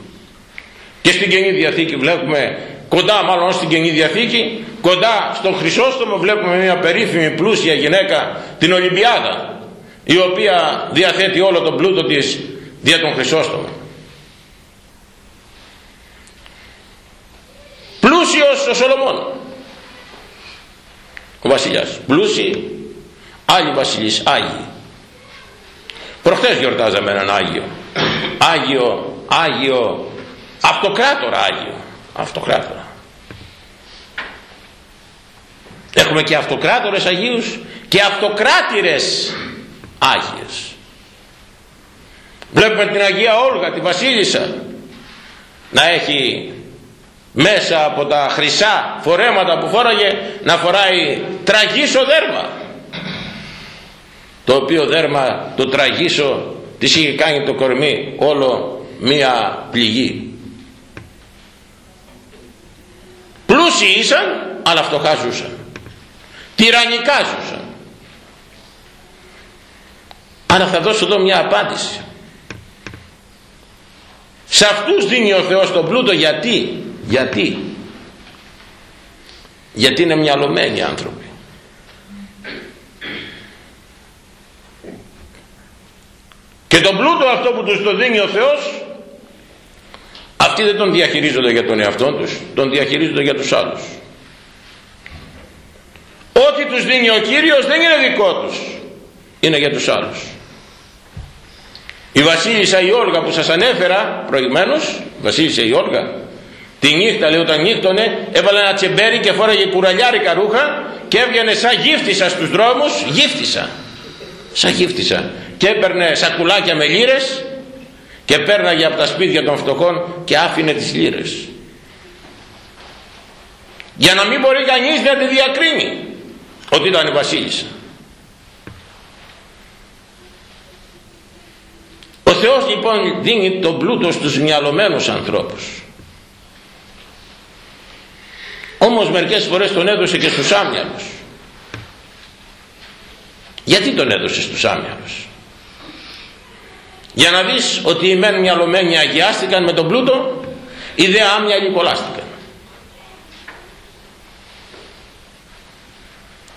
Και στην Καινή Διαθήκη βλέπουμε, κοντά μάλλον στην Καινή Διαθήκη, κοντά στον Χρυσόστομο βλέπουμε μια περίφημη πλούσια γυναίκα, την Ολυμπιάδα, η οποία διαθέτει όλο τον πλούτο της δια τον Χρυσόστομο. Πλούσιος ο Σολομών, ο βασιλιάς. Πλούσιοι, άλλοι βασιλείς, Άγιοι. Προχτές γιορτάζαμε έναν Άγιο Άγιο, Άγιο, αυτοκράτορα Άγιο, αυτοκράτορα. Έχουμε και αυτοκράτορες Αγίους και αυτοκράτηρες Άγιες. Βλέπουμε την Αγία Όλγα, τη Βασίλισσα, να έχει μέσα από τα χρυσά φορέματα που φόραγε να φοράει τραγίσο δέρμα το οποίο δέρμα το τραγίσο της είχε κάνει το κορμί όλο μία πληγή πλούσιοι ήσαν αλλά φτωχά ζούσαν τυραννικά ζούσαν Άρα θα δώσω εδώ μια απάντηση. Σε αυτούς δίνει ο Θεός τον πλούτο γιατί, γιατί, γιατί είναι μυαλωμένοι άνθρωποι. Και τον πλούτο αυτό που τους το δίνει ο Θεός αυτοί δεν τον διαχειρίζονται για τον εαυτό τους, τον διαχειρίζονται για τους άλλους. Ό,τι τους δίνει ο Κύριος δεν είναι δικό τους, είναι για τους άλλους. Η βασίλισσα η Όλγα που σας ανέφερα προηγουμένως, η βασίλισσα η Όλγα, τη νύχτα λέει όταν νύχτωνε έβαλε ένα τσεμπέρι και φόραγε κουραλιάρικα ρούχα και έβγαινε σαν γύφτισα στους δρόμους, γύφτισα, σαν γύφτισα και έπαιρνε σακουλάκια με λύρες και πέρναγε από τα σπίτια των φτωχών και άφηνε τις λύρες για να μην μπορεί κανείς να τη διακρίνει ότι ήταν η βασίλισσα ο Θεός λοιπόν δίνει τον πλούτο στους μυαλωμένους ανθρώπους. Όμως μερικές φορές τον έδωσε και στους άμυαλους γιατί τον έδωσες στους άμυαλους για να δεις ότι οι μεν μυαλωμένοι αγιάστηκαν με τον πλούτο οι δε άμυαλοι κολλάστηκαν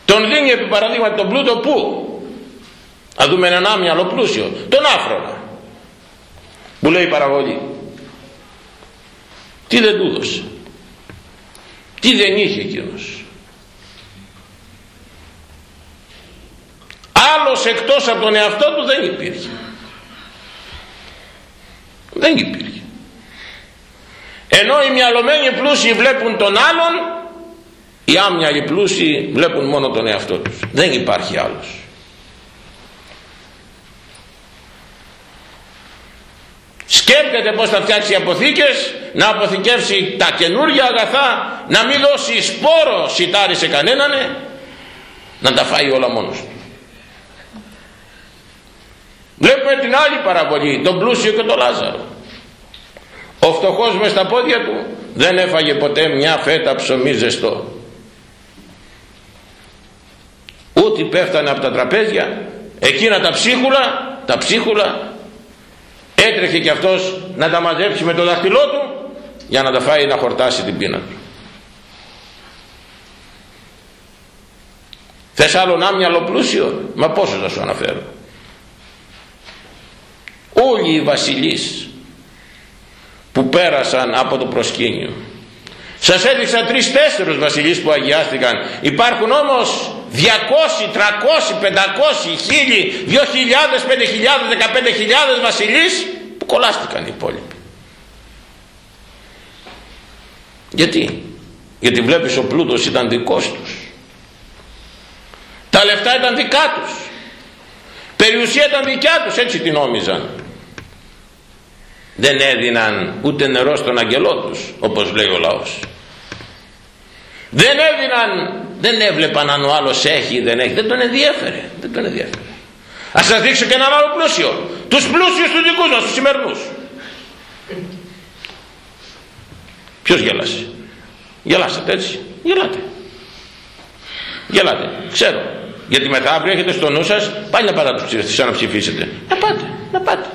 τον δίνει επί παραδείγματι τον πλούτο που θα δούμε έναν άμυαλο πλούσιο τον άφρονα που λέει η παραγωγή. Τι δεν του δώσε τι δεν είχε εκείνος; Άλλος εκτός από τον εαυτό του δεν υπήρχε. Δεν υπήρχε. Ενώ οι μυαλωμένοι πλούσιοι βλέπουν τον άλλον οι άμυαλοι πλούσιοι βλέπουν μόνο τον εαυτό τους. Δεν υπάρχει άλλος. Σκέπτεται πως θα φτιάξει αποθήκες να αποθηκεύσει τα καινούργια αγαθά να μην δώσει σπόρο σιτάρι σε κανέναν να τα φάει όλα μόνος του βλέπουμε την άλλη παραβολή τον πλούσιο και τον Λάζαρο. Ο φτωχός μες στα πόδια του δεν έφαγε ποτέ μια φέτα ψωμί ζεστό. Ούτε πέφτανε από τα τραπέζια εκείνα τα ψίχουλα τα ψίχουλα έτρεχε και αυτός να τα μαζέψει με το δάχτυλό του για να τα φάει να χορτάσει την πείνα του. Θες άλλον άμυαλο πλούσιο μα πόσο θα σου αναφέρω όλοι οι βασιλείς που πέρασαν από το προσκήνιο. Σας έδειξα τρεις-τέσσερους βασιλείς που αγιάστηκαν. Υπάρχουν όμως 200, 300, 500, 1000, 2000, 5000, 15.000 βασιλείς που κολλάστηκαν οι υπόλοιποι. Γιατί; Γιατί βλέπεις ο πλούτος ήταν δικός τους. Τα λεφτά ήταν δικά τους. Περιουσία ήταν δικιά τους έτσι την νόμιζαν δεν έδιναν ούτε νερό στον αγγελό τους όπως λέει ο λαός. Δεν έδιναν δεν έβλεπαν αν ο άλλος έχει ή δεν έχει. Δεν τον ενδιέφερε δεν τον ενδιέφερε. Ας σας δείξω και έναν άλλο πλούσιο. Τους πλούσιους τους δικούς μας τους σημερινούς. Ποιος γέλασε γελάσατε έτσι; Γελάτε. Γελάτε. Ξέρω. Γιατί μετά αύριο έχετε στο νου σας πάλι να πάτε να τους ψηφίσετε. Να πάτε να πάτε.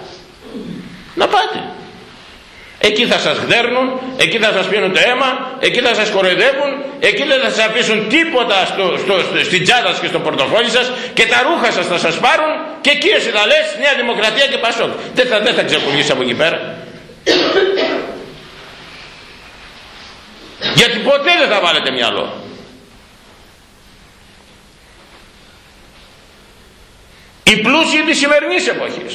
Να πάτε εκεί θα σας γδέρνουν εκεί θα σας πίνουν το αίμα εκεί θα σας κοροϊδεύουν εκεί δεν θα σας αφήσουν τίποτα στο, στο, στο, στην τσάντα σας και στο πορτοφόλι σας και τα ρούχα σας θα σας πάρουν και εκεί εσύ θα λες Νέα Δημοκρατία και Πασόκ δεν θα, δεν θα ξεπουλήσει από εκεί πέρα. Γιατί ποτέ δεν θα βάλετε μυαλό. Οι πλούσιοι της σημερινής εποχής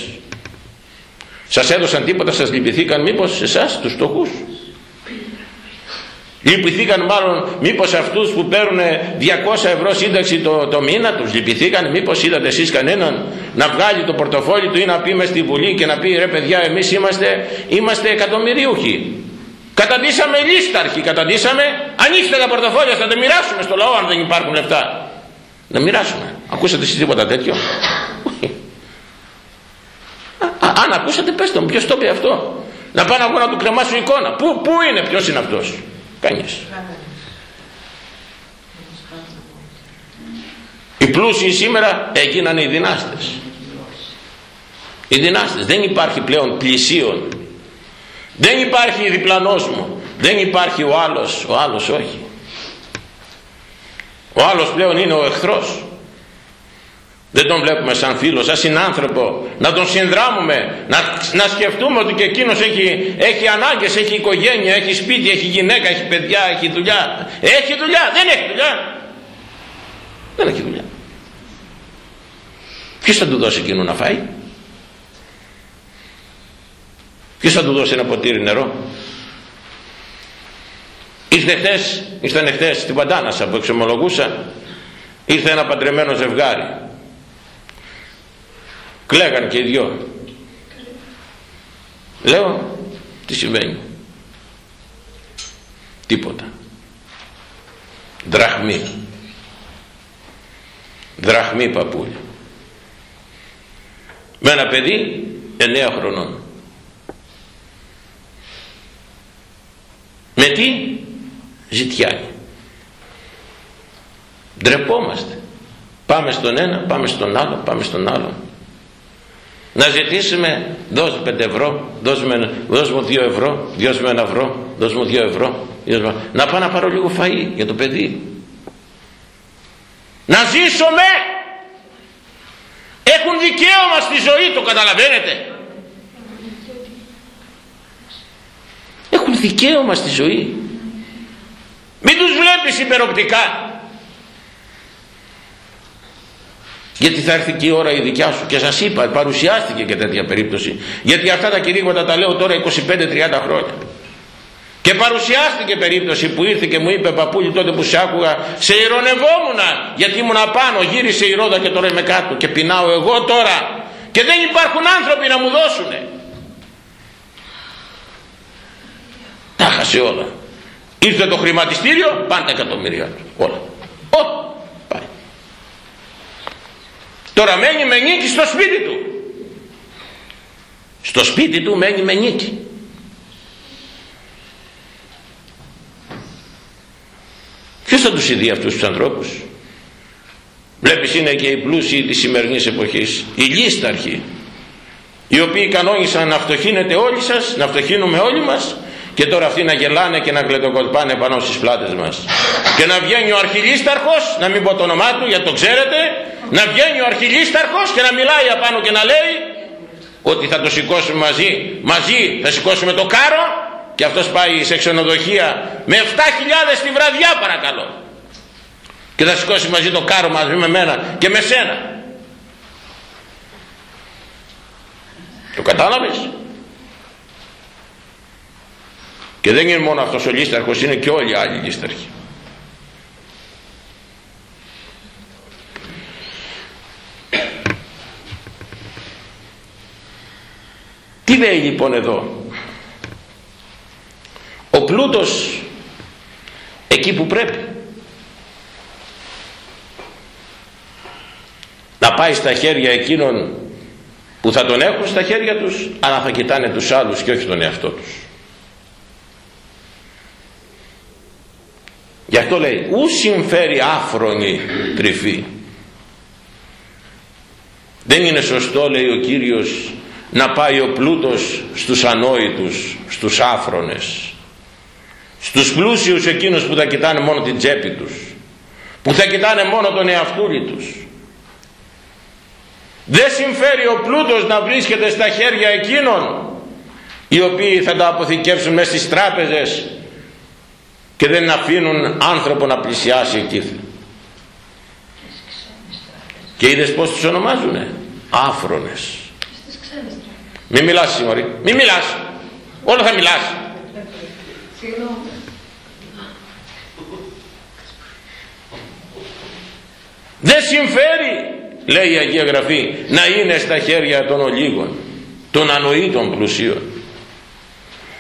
σας έδωσαν τίποτα, σας λυπηθήκαν μήπως εσάς τους φτωχούς; Λυπηθήκαν μάλλον μήπως αυτούς που παίρνουν 200 ευρώ σύνταξη το, το μήνα τους; Λυπηθήκαν μήπως είδατε εσείς κανέναν να βγάλει το πορτοφόλι του ή να πει μες στη Βουλή και να πει ρε παιδιά εμείς είμαστε, είμαστε εκατομμυρίουχοι καταντήσαμε λίσταρχοι καταντήσαμε. Ανοίξτε τα πορτοφόλια θα τα μοιράσουμε στο λαό αν δεν υπάρχουν λεφτά. Να μοιράσουμε. Ακούσατε εσείς τίποτα τέτοιο; Αν ακούσατε πέστε μου ποιος το είπε αυτό. Να πάνε εγώ να του κρεμάσω εικόνα. Πού, πού είναι ποιος είναι αυτός. Κανείς. Οι πλούσιοι σήμερα έγιναν οι δυνάστες. Οι δυνάστες. Δεν υπάρχει πλέον πλησίον. Δεν υπάρχει διπλανός μου δεν υπάρχει ο άλλος. Ο άλλος όχι. Ο άλλος πλέον είναι ο εχθρός δεν τον βλέπουμε σαν φίλο, σαν συνάνθρωπο. Να τον συνδράμουμε να, να σκεφτούμε ότι και εκείνος έχει, έχει ανάγκες, έχει οικογένεια έχει σπίτι, έχει γυναίκα, έχει παιδιά έχει δουλειά. Έχει δουλειά, δεν έχει δουλειά. Δεν έχει δουλειά. Ποιος θα του δώσει εκείνο να φάει; Ποιος θα του δώσει ένα ποτήρι νερό; Ήρθε χθες, ήρθαν χθες στην Παντάνασα που εξομολογούσα. Ήρθε ένα παντρεμένο ζευγάρι κλαίγαν και οι δυο. Λέω τι συμβαίνει. Τίποτα. Δραχμή. Δραχμή παππούλια με ένα παιδί εννέα χρονών. Με τι; Ζητιάνει ντρεπόμαστε. Πάμε στον ένα πάμε στον άλλο πάμε στον άλλο να ζητήσουμε δώσ' πέντε ευρώ δώσ' μου δύο ευρώ δώσ' μου ένα ευρώ δώσ' μου δύο ευρώ να πάω να πάρω λίγο φαΐ για το παιδί. Να ζήσουμε! Έχουν δικαίωμα στη ζωή το καταλαβαίνετε. Έχουν δικαίωμα στη ζωή. Μην τους βλέπεις υπεροπτικά γιατί θα έρθει και η ώρα η δικιά σου. Και σας είπα παρουσιάστηκε και τέτοια περίπτωση. Γιατί αυτά τα κηρύγματα τα λέω τώρα 25-30 χρόνια. Και παρουσιάστηκε περίπτωση που ήρθε και μου είπε παππούλη τότε που σε άκουγα σε ηρωνευόμουνα γιατί ήμουν απάνω γύρισε η ρόδα και τώρα είμαι κάτω και πεινάω εγώ τώρα. Και δεν υπάρχουν άνθρωποι να μου δώσουνε τα χασε όλα. Ήρθε το χρηματιστήριο πάντα εκατομμύρια. Όλα όλα πάει τώρα μένει με νίκη στο σπίτι του στο σπίτι του μένει με νίκη Ποιος θα τους ειδεί αυτούς τους ανθρώπους; Βλέπεις είναι και οι πλούσιοι της σημερινής εποχής. Οι λίσταρχοι. Οι οποίοι κανόνισαν να φτωχύνετε όλοι σας, να φτωχύνουμε όλοι μας και τώρα αυτοί να γελάνε και να κλετοκολπάνε πάνω στις πλάτες μας. Και να βγαίνει ο αρχιλίσταρχος, να μην πω το όνομά του γιατί το ξέρετε, να βγαίνει ο αρχιλίσταρχος και να μιλάει απάνω και να λέει ότι θα το σηκώσουμε μαζί, μαζί θα σηκώσουμε το κάρο και αυτός πάει σε ξενοδοχεία με 7.000 τη βραδιά παρακαλώ. Και θα σηκώσει μαζί το κάρο μαζί με μένα και με σένα. Το κατάλαβες; Και δεν είναι μόνο αυτός ο λίσταρχος είναι και όλοι οι άλλοι λίσταρχοι τι λέει λοιπόν εδώ; Ο πλούτος εκεί που πρέπει να πάει στα χέρια εκείνων που θα τον έχουν στα χέρια τους αλλά θα κοιτάνε τους άλλους και όχι τον εαυτό τους. Γι' αυτό λέει ου συμφέρει άφρονη τρυφή δεν είναι σωστό λέει ο Κύριος να πάει ο πλούτος στους ανόητους στους άφρονες. Στους πλούσιους εκείνους που θα κοιτάνε μόνο την τσέπη τους. Που θα κοιτάνε μόνο τον εαυτούλη τους. Δεν συμφέρει ο πλούτος να βρίσκεται στα χέρια εκείνων οι οποίοι θα τα αποθηκεύσουν μέσα στις τράπεζες και δεν αφήνουν άνθρωπο να πλησιάσει εκεί. Και είδες πως τους ονομάζουνε; Άφρονες μη μιλάς συμμορή μη μιλάς. Όλο θα μιλάς. Δεν συμφέρει λέει η Αγία Γραφή να είναι στα χέρια των ολίγων των ανοήτων πλουσίων.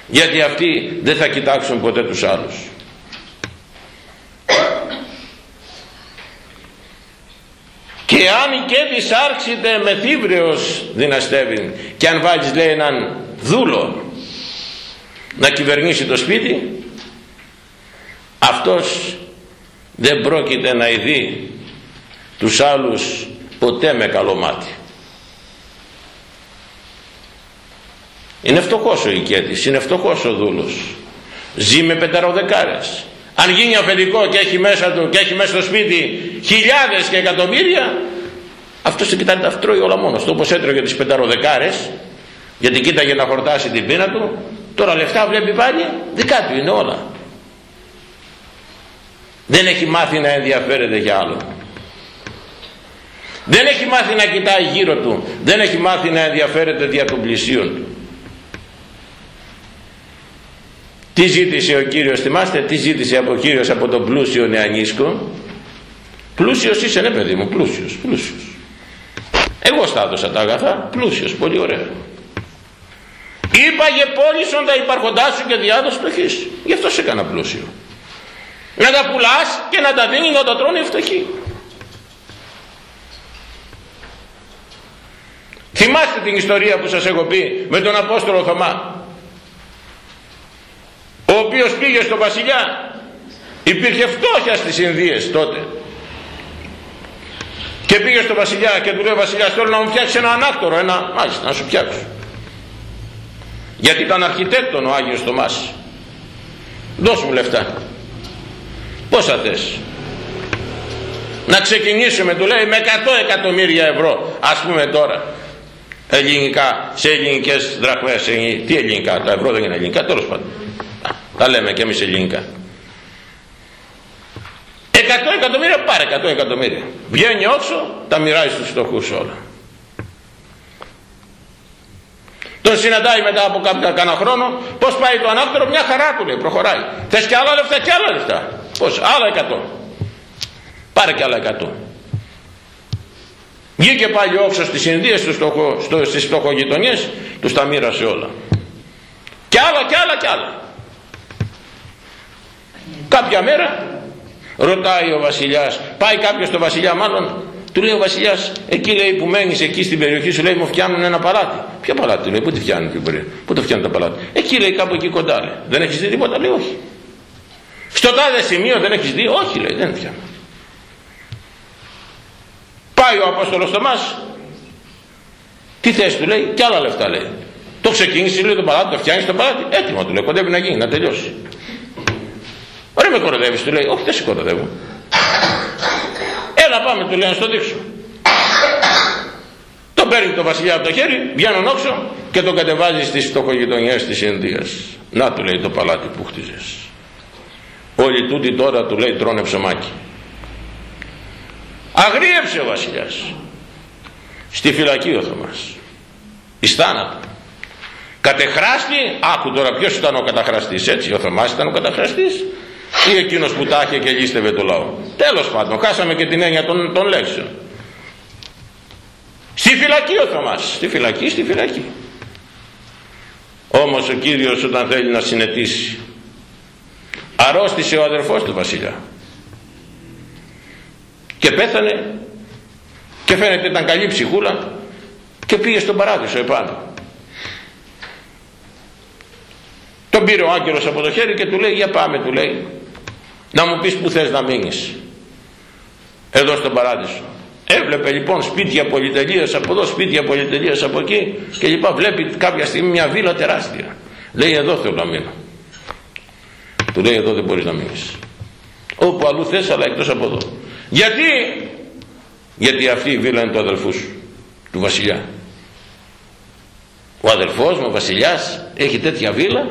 Γιατί αυτοί δεν θα κοιτάξουν ποτέ τους άλλους και αν η κέντης άρχιτε με θύβρεως δυναστεύει. Και αν βάλεις λέει έναν δούλο να κυβερνήσει το σπίτι αυτός δεν πρόκειται να ειδεί τους άλλους ποτέ με καλό μάτι. Είναι φτωχός ο οικέτης είναι φτωχός ο δούλος. Ζει με πενταροδεκάρες αν γίνει αφεντικό και έχει μέσα του και έχει μέσα στο σπίτι χιλιάδες και εκατομμύρια αυτός το κοιτάει τα τρώει όλα μόνος του όπως έτρωγε τις πενταροδεκάρες γιατί κοίταγε να χορτάσει την πείνα του τώρα λεφτά βλέπει πάλι δικά του είναι όλα. Δεν έχει μάθει να ενδιαφέρεται για άλλο. Δεν έχει μάθει να κοιτάει γύρω του δεν έχει μάθει να ενδιαφέρεται δια των πλησίων του τι ζήτησε ο Κύριος θυμάστε τι ζήτησε από ο Κύριος από τον πλούσιο νεανίσκο; Πλούσιος είσαι ναι παιδί μου πλούσιος πλούσιος. Εγώ στα έδωσα τα αγαθά πλούσιος πολύ ωραία. Είπαγε πώλησον τα υπάρχοντάς σου και διάδοση φτωχής. Γι' αυτό σε έκανα πλούσιο. Να τα πουλάς και να τα δίνεις να τα τρώνε οι φτωχοί. Θυμάστε την ιστορία που σας έχω πει με τον Απόστολο Θωμά ο οποίος πήγε στο βασιλιά. Υπήρχε φτώχεια στις Ινδίες τότε. Και πήγε στο βασιλιά και του λέει ο βασιλιάς θέλω να μου φτιάξεις ένα ανάκτορο ένα μάλιστα να σου φτιάξω γιατί ήταν αρχιτέκτον ο Άγιος Θωμάς. Δώσ' μου λεφτά. Πόσα θες; Να ξεκινήσουμε του λέει με 100 εκατομμύρια ευρώ ας πούμε τώρα. Ελληνικά σε ελληνικές δραχμές τι ελληνικά τα ευρώ δεν είναι ελληνικά τέλος πάντων τα λέμε και εμείς ελληνικά. 100 εκατομμύρια πάρε 100 εκατομμύρια. Βγαίνει όξο τα μοιράζει στους φτωχούς όλα. Τον συναντάει μετά από κάποια κάνα χρόνο. Πως πάει το ανάπτερο μια χαρά του λέει προχωράει. Θες και άλλα λεφτά και άλλα λεφτά. Πως άλλα 100 πάρε και άλλα 100 βγήκε πάλι όξος στις Ινδίες στο στοχο, στο, στις φτωχογειτονιές τους τα μοίρασε όλα. Και άλλα και άλλα και άλλα κάποια μέρα ρωτάει ο βασιλιάς πάει κάποιος στο βασιλιά μάλλον του λέει ο βασιλιάς εκεί λέει που μένεις εκεί στην περιοχή σου λέει μου φτιάχνουν ένα παλάτι ποιο παλάτι λέει πού τη φτιάχνουν πού το φτιάχνουν το παλάτι εκεί λέει κάπου εκεί κοντά λέει. Δεν έχεις δει τίποτα λέει όχι στο τάδε σημείο δεν έχεις δει όχι λέει δεν φτιάχνουν πάει ο Απόστολος Θωμάς τι θες του λέει και άλλα λεφτά λέει. Το ξεκίνησε λέει το παλάτι το φτιάχνεις το παλάτι έτοιμο του λέει κοντεύει να γίνει να τελειώσει Ωραία με κοροδεύεις του λέει. Όχι δεν σε κοροδεύω. Έλα πάμε του λέει να στο δείξω. Τον παίρνει το βασιλιά από το χέρι, βγαίνουν όξο και τον κατεβάζει στις φτωχογειτονιές της Ινδίας. Να του λέει το παλάτι που χτίζες. Όλοι τούτοι τώρα του λέει τρώνε ψωμάκι. Αγρίεψε ο βασιλιάς. Στη φυλακή ο Θωμάς. Εις θάνατο. Κατεχράστη, άκου τώρα ποιος ήταν ο καταχραστής έτσι, ο Θωμάς ήταν ο καταχραστής ή εκείνος που τα είχε και λύστευε το λαό. Τέλος πάντων χάσαμε και την έννοια των, των λέξεων. Στη φυλακή ο Θωμάς. Στη φυλακή, στη φυλακή. Όμως ο Κύριος όταν θέλει να συνετίσει αρρώστησε ο αδερφός του βασιλιά και πέθανε και φαίνεται ήταν καλή ψυχούλα και πήγε στον παράδεισο επάνω. Τον πήρε ο άγγελος από το χέρι και του λέει για πάμε του λέει να μου πεις που θες να μείνεις. Εδώ στον παράδεισο. Έβλεπε λοιπόν σπίτια πολυτελείας από εδώ σπίτια πολυτελείας από εκεί και λοιπά. Βλέπει κάποια στιγμή μια βίλα τεράστια. Λέει εδώ θέλω να μείνω του λέει εδώ δεν μπορείς να μείνεις όπου αλλού θες αλλά εκτός από εδώ. Γιατί; Γιατί αυτή η βίλα είναι του αδελφού σου του βασιλιά ο αδελφός μου ο βασιλιάς έχει τέτοια βίλα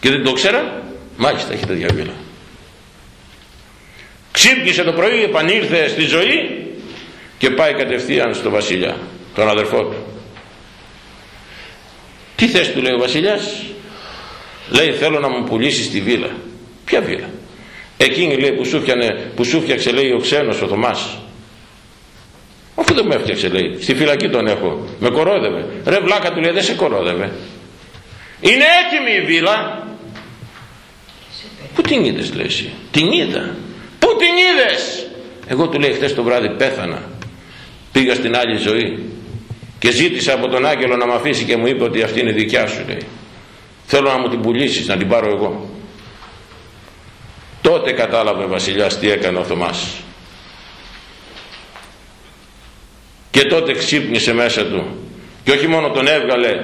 και δεν το ξέρα μάλιστα έχει τέτοια βίλα ξύπνησε το πρωί επανήλθε στη ζωή και πάει κατευθείαν στο βασιλιά τον αδερφό του. Τι θες του λέει ο βασιλιάς; Λέει θέλω να μου πουλήσεις τη βίλα. Ποια βίλα; Εκείνη λέει που σου, που σου φτιάξε λέει ο ξένος ο Θωμάς. Αφού δεν με έφτιαξε λέει στη φυλακή τον έχω. Με κορόδευε. Ρε βλάκα του λέει δεν σε κορόδευε. Είναι έτοιμη η βίλα. Πού την είδες λέει εσύ; Την είδα Πού την είδες. Εγώ του λέει χθες το βράδυ πέθανα. Πήγα στην άλλη ζωή και ζήτησα από τον άγγελο να με αφήσει και μου είπε ότι αυτή είναι δικιά σου λέει. Θέλω να μου την πουλήσεις να την πάρω εγώ. Τότε κατάλαβε ο βασιλιάς τι έκανε ο Θωμάς. Και τότε ξύπνησε μέσα του. Και όχι μόνο τον έβγαλε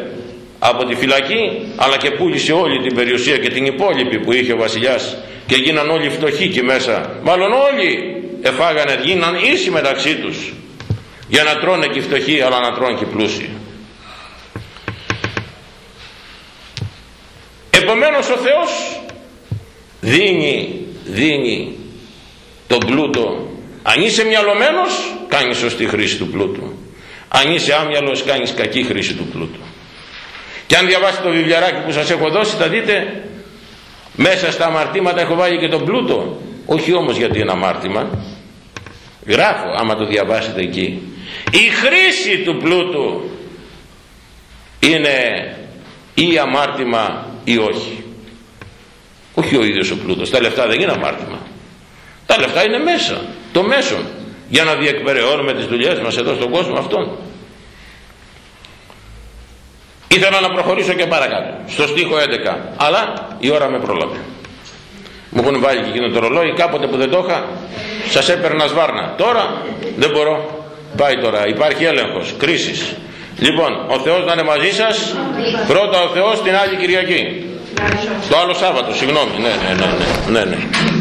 από τη φυλακή αλλά και πούλησε όλη την περιουσία και την υπόλοιπη που είχε ο βασιλιάς και γίναν όλοι φτωχοί εκεί μέσα. Μάλλον όλοι εφάγανε γίναν ίσοι μεταξύ τους. Για να τρώνε και οι φτωχοί αλλά να τρώνε και οι πλούσιοι. Επομένως ο Θεός δίνει δίνει τον πλούτο. Αν είσαι μυαλωμένος κάνεις σωστή χρήση του πλούτου. Αν είσαι άμυαλος κάνεις κακή χρήση του πλούτου και αν διαβάσετε το βιβλιαράκι που σας έχω δώσει θα δείτε μέσα στα αμαρτήματα έχω βάλει και τον πλούτο. Όχι όμως γιατί είναι αμάρτημα. Γράφω άμα το διαβάσετε εκεί. Η χρήση του πλούτου είναι ή αμάρτημα ή όχι. Όχι ο ίδιος ο πλούτος. Τα λεφτά δεν είναι αμάρτημα. Τα λεφτά είναι μέσα το μέσον για να διεκπεραιώνουμε τις δουλειές μας εδώ στον κόσμο αυτόν ήθελα να προχωρήσω και παρακάτω στο στίχο 11 αλλά η ώρα με πρόλαβε μου έχουν βάλει και εκείνο το ρολόι κάποτε που δεν το είχα σας έπαιρνα σβάρνα. Τώρα δεν μπορώ. Πάει τώρα υπάρχει έλεγχος κρίσης. Λοιπόν ο Θεός να είναι μαζί σας. Πρώτα ο Θεός την άλλη Κυριακή. Το άλλο Σάββατο συγγνώμη. Ναι ναι ναι ναι, ναι, ναι.